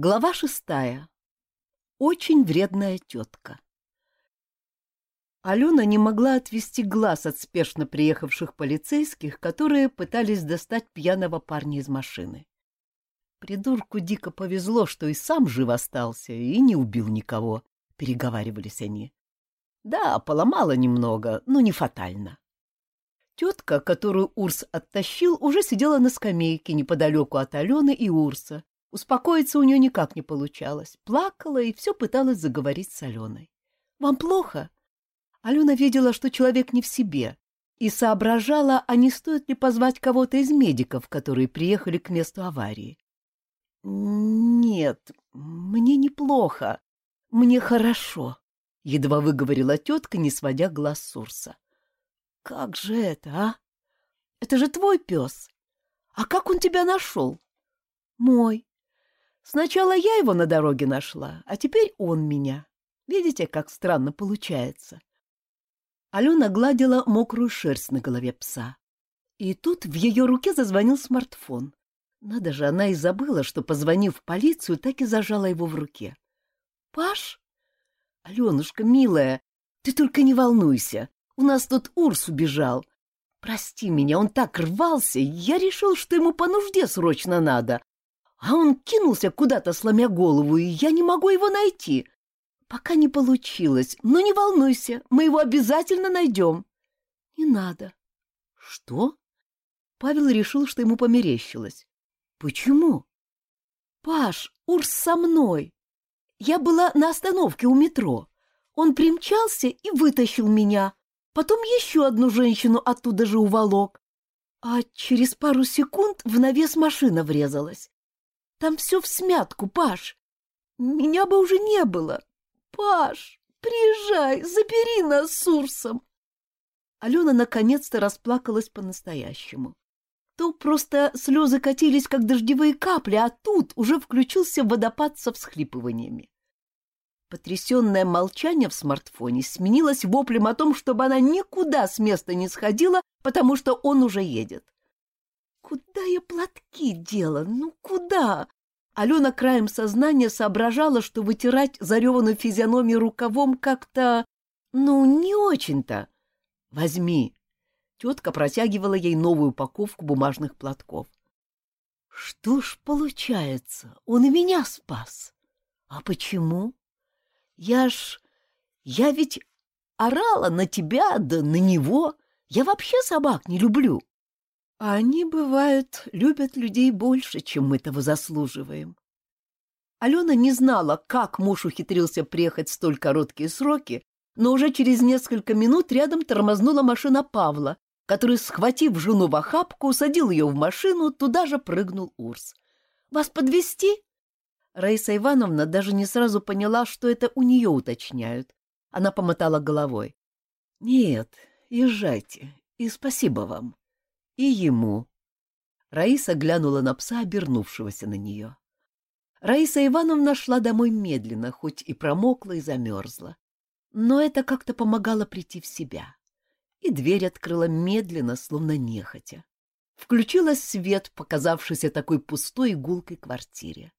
Глава шестая. Очень вредная тетка. Алена не могла отвести глаз от спешно приехавших полицейских, которые пытались достать пьяного парня из машины. Придурку дико повезло, что и сам жив остался и не убил никого, переговаривались они. Да, поломала немного, но не фатально. Тетка, которую Урс оттащил, уже сидела на скамейке неподалеку от Алены и Урса, Успокоиться у нее никак не получалось. Плакала и все пыталась заговорить с Аленой. «Вам плохо?» Алена видела, что человек не в себе, и соображала, а не стоит ли позвать кого-то из медиков, которые приехали к месту аварии. «Нет, мне неплохо. Мне хорошо», — едва выговорила тетка, не сводя глаз с Урса. «Как же это, а? Это же твой пес. А как он тебя нашел?» «Мой. Сначала я его на дороге нашла, а теперь он меня. Видите, как странно получается. Алена гладила мокрую шерсть на голове пса. И тут в ее руке зазвонил смартфон. Надо же, она и забыла, что, позвонив в полицию, так и зажала его в руке. «Паш?» «Аленушка, милая, ты только не волнуйся. У нас тут Урс убежал. Прости меня, он так рвался, я решил, что ему по нужде срочно надо, а он кинулся куда-то, сломя голову, и я не могу его найти. Пока не получилось, но не волнуйся, мы его обязательно найдем. Не надо. Что? Павел решил, что ему померещилось. Почему? Паш, Урс со мной. Я была на остановке у метро. Он примчался и вытащил меня. Потом еще одну женщину оттуда же уволок. А через пару секунд в навес машина врезалась. Там все в смятку, Паш. Меня бы уже не было. Паш, приезжай, забери нас с Урсом. Алена наконец-то расплакалась по-настоящему. То просто слезы катились, как дождевые капли, а тут уже включился водопад со всхлипываниями. Потрясенное молчание в смартфоне сменилось воплем о том, чтобы она никуда с места не сходила, потому что он уже едет. Куда я платки дела? Ну куда? Алена краем сознания соображала, что вытирать зареванную физиономию рукавом как-то... ну, не очень-то. Возьми. Тетка протягивала ей новую упаковку бумажных платков. Что ж получается, он и меня спас. А почему? Я ж... я ведь орала на тебя, да на него. Я вообще собак не люблю. А они, бывают, любят людей больше, чем мы того заслуживаем. Алена не знала, как муж ухитрился приехать в столь короткие сроки, но уже через несколько минут рядом тормознула машина Павла, который, схватив жену в охапку, усадил ее в машину, туда же прыгнул Урс. «Вас подвести? Раиса Ивановна даже не сразу поняла, что это у нее уточняют. Она помотала головой. «Нет, езжайте, и спасибо вам». И ему. Раиса глянула на пса, обернувшегося на нее. Раиса Ивановна шла домой медленно, хоть и промокла и замерзла. Но это как-то помогало прийти в себя. И дверь открыла медленно, словно нехотя. Включила свет, показавшийся такой пустой и гулкой квартире.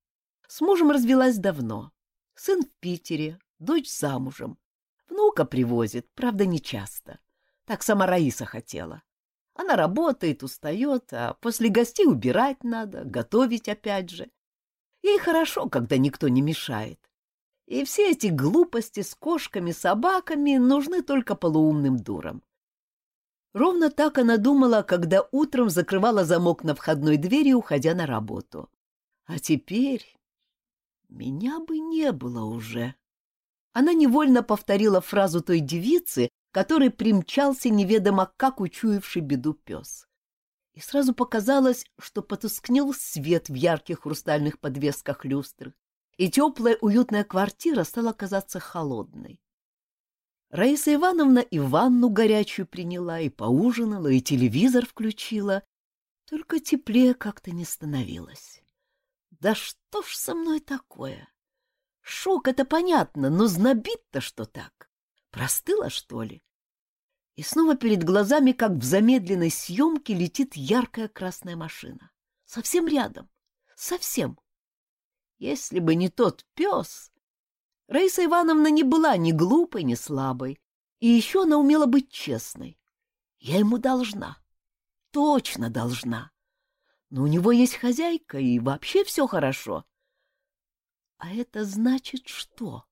С мужем развелась давно. Сын в Питере, дочь замужем. Внука привозит, правда, не часто. Так сама Раиса хотела. Она работает, устает, а после гостей убирать надо, готовить опять же. Ей хорошо, когда никто не мешает. И все эти глупости с кошками, собаками нужны только полуумным дурам. Ровно так она думала, когда утром закрывала замок на входной двери, уходя на работу. А теперь меня бы не было уже. Она невольно повторила фразу той девицы, который примчался неведомо как учуявший беду пес. И сразу показалось, что потускнел свет в ярких хрустальных подвесках люстры, и теплая уютная квартира стала казаться холодной. Раиса Ивановна и ванну горячую приняла, и поужинала, и телевизор включила, только теплее как-то не становилось. Да что ж со мной такое? Шок — это понятно, но знобит-то что так? Простыла, что ли? И снова перед глазами, как в замедленной съемке, летит яркая красная машина. Совсем рядом. Совсем. Если бы не тот пес... Раиса Ивановна не была ни глупой, ни слабой, и еще она умела быть честной. Я ему должна. Точно должна. Но у него есть хозяйка, и вообще все хорошо. А это значит что?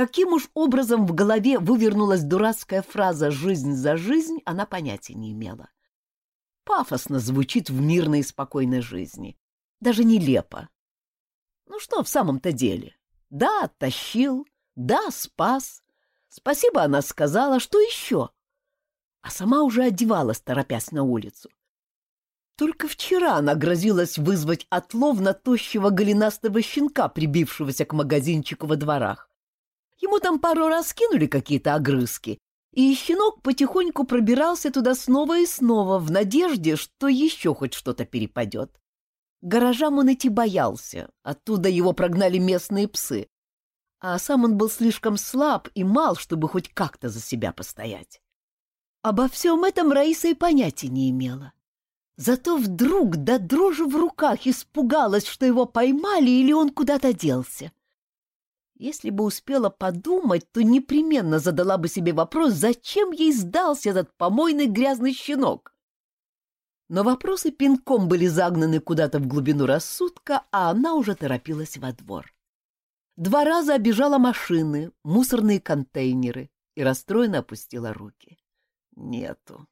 Каким уж образом в голове вывернулась дурацкая фраза «жизнь за жизнь», она понятия не имела. Пафосно звучит в мирной и спокойной жизни. Даже нелепо. Ну что в самом-то деле? Да, оттащил, да, спас. Спасибо она сказала, что еще? А сама уже одевалась, торопясь на улицу. Только вчера она грозилась вызвать отлов на тощего голенастого щенка, прибившегося к магазинчику во дворах. Ему там пару раз кинули какие-то огрызки, и щенок потихоньку пробирался туда снова и снова в надежде, что еще хоть что-то перепадет. Гаражам он идти боялся, оттуда его прогнали местные псы, а сам он был слишком слаб и мал, чтобы хоть как-то за себя постоять. Обо всем этом Раиса и понятия не имела. Зато вдруг до дрожи в руках испугалась, что его поймали или он куда-то делся. Если бы успела подумать, то непременно задала бы себе вопрос, зачем ей сдался этот помойный грязный щенок. Но вопросы пинком были загнаны куда-то в глубину рассудка, а она уже торопилась во двор. Два раза обижала машины, мусорные контейнеры и расстроенно опустила руки. Нету.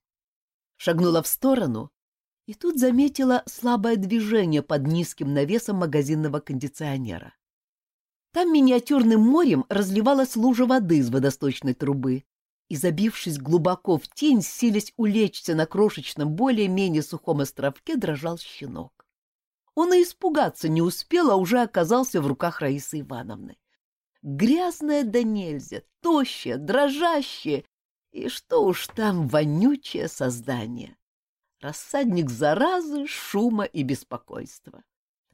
Шагнула в сторону и тут заметила слабое движение под низким навесом магазинного кондиционера. Там миниатюрным морем разливалась лужа воды из водосточной трубы, и, забившись глубоко в тень, силясь улечься на крошечном, более-менее сухом островке, дрожал щенок. Он и испугаться не успел, а уже оказался в руках Раисы Ивановны. Грязная да нельзя, тощая, дрожащая, и что уж там вонючее создание. Рассадник заразы, шума и беспокойства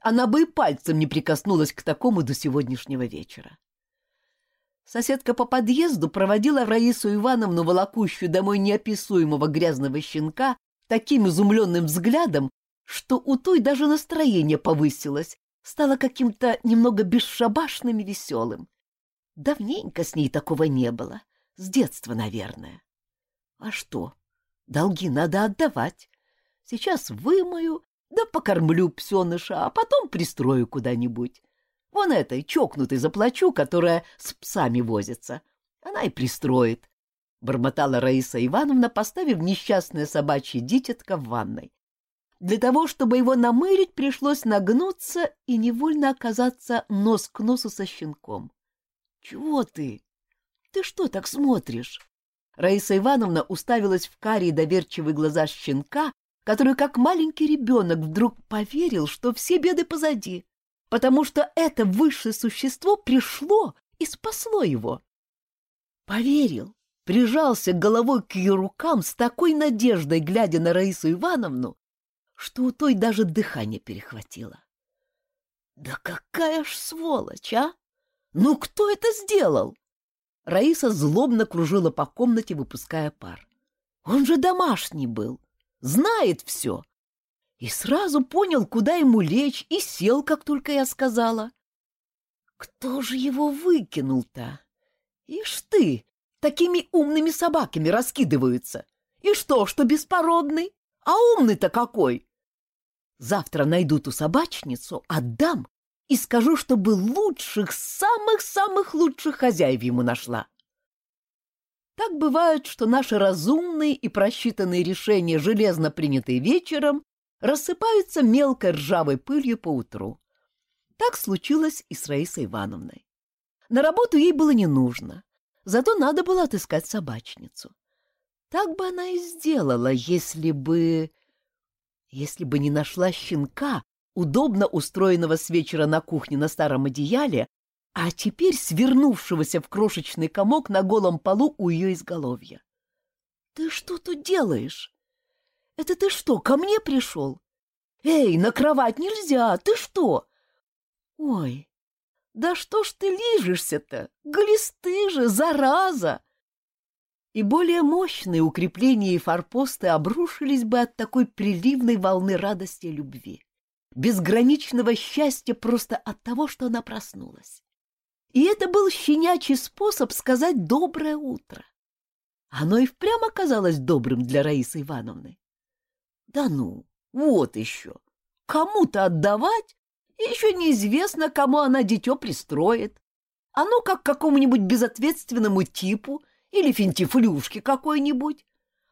она бы и пальцем не прикоснулась к такому до сегодняшнего вечера. Соседка по подъезду проводила Раису Ивановну, волокущую домой неописуемого грязного щенка, таким изумленным взглядом, что у той даже настроение повысилось, стало каким-то немного бесшабашным и веселым. Давненько с ней такого не было, с детства, наверное. А что, долги надо отдавать. Сейчас вымою, да покормлю псеныша, а потом пристрою куда-нибудь. Вон этой чокнутой заплачу, которая с псами возится. Она и пристроит. Бормотала Раиса Ивановна, поставив несчастное собачье дитятко в ванной. Для того, чтобы его намылить, пришлось нагнуться и невольно оказаться нос к носу со щенком. — Чего ты? Ты что так смотришь? Раиса Ивановна уставилась в карие доверчивые глаза щенка, который, как маленький ребенок, вдруг поверил, что все беды позади, потому что это высшее существо пришло и спасло его. Поверил, прижался головой к ее рукам с такой надеждой, глядя на Раису Ивановну, что у той даже дыхание перехватило. Да какая ж сволочь, а! Ну кто это сделал? Раиса злобно кружила по комнате, выпуская пар. Он же домашний был, знает все. И сразу понял, куда ему лечь, и сел, как только я сказала. Кто же его выкинул-то? Ишь ты, такими умными собаками раскидываются. И что, что беспородный? А умный-то какой? Завтра найду ту собачницу, отдам и скажу, чтобы лучших, самых-самых лучших хозяев ему нашла. Так бывает, что наши разумные и просчитанные решения, железно принятые вечером, рассыпаются мелкой ржавой пылью по утру. Так случилось и с Раисой Ивановной. На работу ей было не нужно, зато надо было отыскать собачницу. Так бы она и сделала, если бы... Если бы не нашла щенка, удобно устроенного с вечера на кухне на старом одеяле, а теперь свернувшегося в крошечный комок на голом полу у ее изголовья. — Ты что тут делаешь? Это ты что, ко мне пришел? Эй, на кровать нельзя, ты что? Ой, да что ж ты лижешься-то? Глисты же, зараза! И более мощные укрепления и форпосты обрушились бы от такой приливной волны радости и любви. безграничного счастья просто от того, что она проснулась. И это был щенячий способ сказать «доброе утро». Оно и впрямь оказалось добрым для Раисы Ивановны. Да ну, вот еще. Кому-то отдавать, еще неизвестно, кому она дитё пристроит. А ну как какому-нибудь безответственному типу или финтифлюшке какой-нибудь.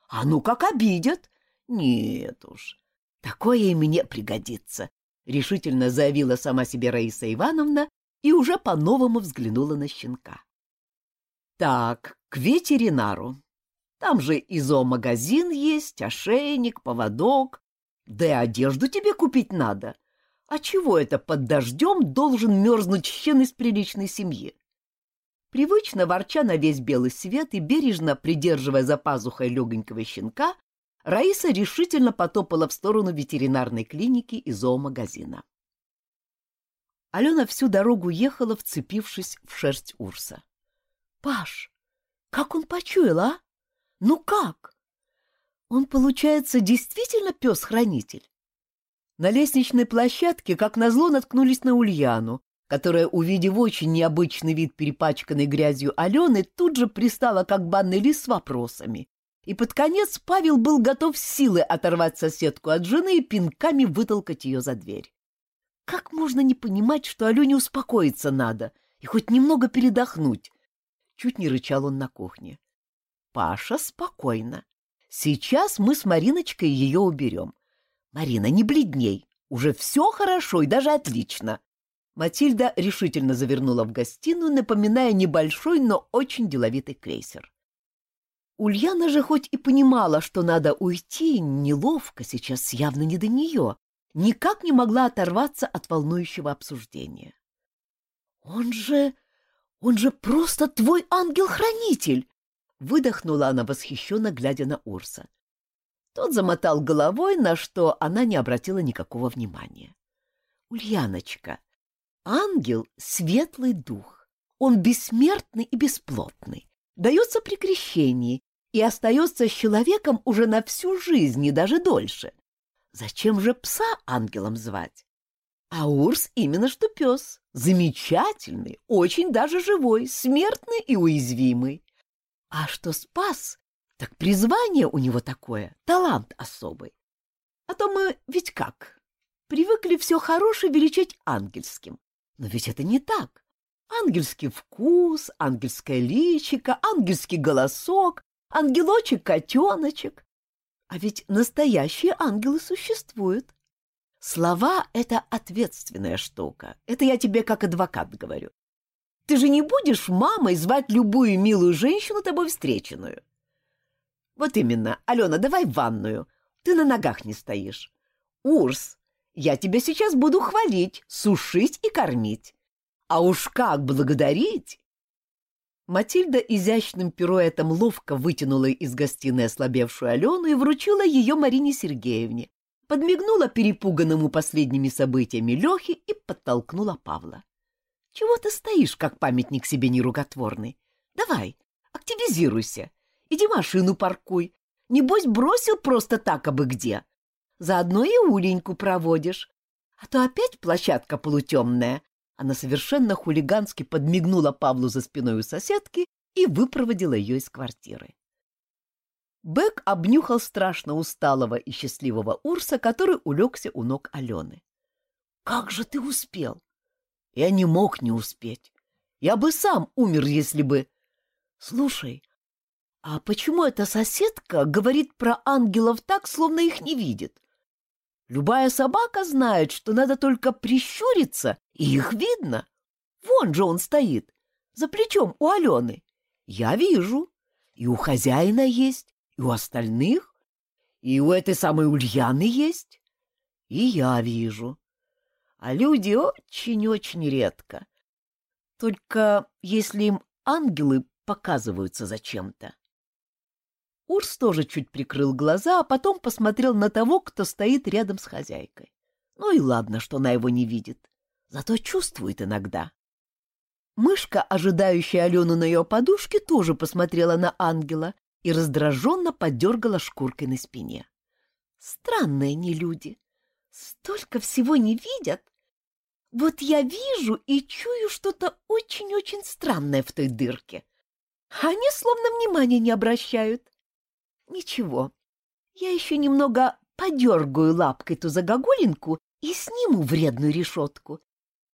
А ну как обидят. Нет уж, такое и мне пригодится, — решительно заявила сама себе Раиса Ивановна и уже по-новому взглянула на щенка. Так, к ветеринару. Там же и зоомагазин есть, ошейник, поводок. Да и одежду тебе купить надо. А чего это под дождем должен мерзнуть щен из приличной семьи? Привычно ворча на весь белый свет и бережно придерживая за пазухой легонького щенка, Раиса решительно потопала в сторону ветеринарной клиники и зоомагазина. Алена всю дорогу ехала, вцепившись в шерсть Урса. — Паш, как он почуял, а? Ну как? Он, получается, действительно пес-хранитель? На лестничной площадке, как назло, наткнулись на Ульяну, которая, увидев очень необычный вид перепачканной грязью Алены, тут же пристала, как банный лист, с вопросами. И под конец Павел был готов силы оторвать соседку от жены и пинками вытолкать ее за дверь. Как можно не понимать, что Алене успокоиться надо и хоть немного передохнуть? Чуть не рычал он на кухне. Паша, спокойно. Сейчас мы с Мариночкой ее уберем. Марина, не бледней. Уже все хорошо и даже отлично. Матильда решительно завернула в гостиную, напоминая небольшой, но очень деловитый крейсер. Ульяна же хоть и понимала, что надо уйти, неловко, сейчас явно не до нее, никак не могла оторваться от волнующего обсуждения. «Он же... он же просто твой ангел-хранитель!» Выдохнула она восхищенно, глядя на Урса. Тот замотал головой, на что она не обратила никакого внимания. «Ульяночка, ангел — светлый дух. Он бессмертный и бесплотный, дается при крещении и остается с человеком уже на всю жизнь и даже дольше. Зачем же пса ангелом звать? А Урс именно что пес. Замечательный, очень даже живой, смертный и уязвимый. А что спас, так призвание у него такое, талант особый. А то мы ведь как? Привыкли все хорошее величать ангельским. Но ведь это не так. Ангельский вкус, ангельское личико, ангельский голосок, ангелочек-котеночек. А ведь настоящие ангелы существуют. Слова — это ответственная штука. Это я тебе как адвокат говорю. Ты же не будешь мамой звать любую милую женщину тобой встреченную. Вот именно. Алена, давай в ванную. Ты на ногах не стоишь. Урс, я тебя сейчас буду хвалить, сушить и кормить. А уж как благодарить! Матильда изящным пируэтом ловко вытянула из гостиной ослабевшую Алену и вручила ее Марине Сергеевне, подмигнула перепуганному последними событиями Лехе и подтолкнула Павла. Чего ты стоишь, как памятник себе нерукотворный? Давай, активизируйся. Иди машину паркуй. Небось, бросил просто так, абы где. Заодно и уленьку проводишь. А то опять площадка полутемная. Она совершенно хулигански подмигнула Павлу за спиной у соседки и выпроводила ее из квартиры. Бэк обнюхал страшно усталого и счастливого Урса, который улегся у ног Алены. — Как же ты успел? Я не мог не успеть. Я бы сам умер, если бы... Слушай, а почему эта соседка говорит про ангелов так, словно их не видит? Любая собака знает, что надо только прищуриться, и их видно. Вон же он стоит, за плечом у Алены. Я вижу. И у хозяина есть, и у остальных, и у этой самой Ульяны есть. И я вижу а люди очень-очень редко. Только если им ангелы показываются зачем-то. Урс тоже чуть прикрыл глаза, а потом посмотрел на того, кто стоит рядом с хозяйкой. Ну и ладно, что она его не видит, зато чувствует иногда. Мышка, ожидающая Алену на ее подушке, тоже посмотрела на ангела и раздраженно подергала шкуркой на спине. Странные не люди. Столько всего не видят. Вот я вижу и чую что-то очень-очень странное в той дырке. Они словно внимания не обращают. Ничего, я еще немного подергаю лапкой ту загогулинку и сниму вредную решетку.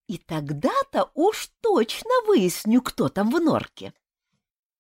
И тогда-то уж точно выясню, кто там в норке.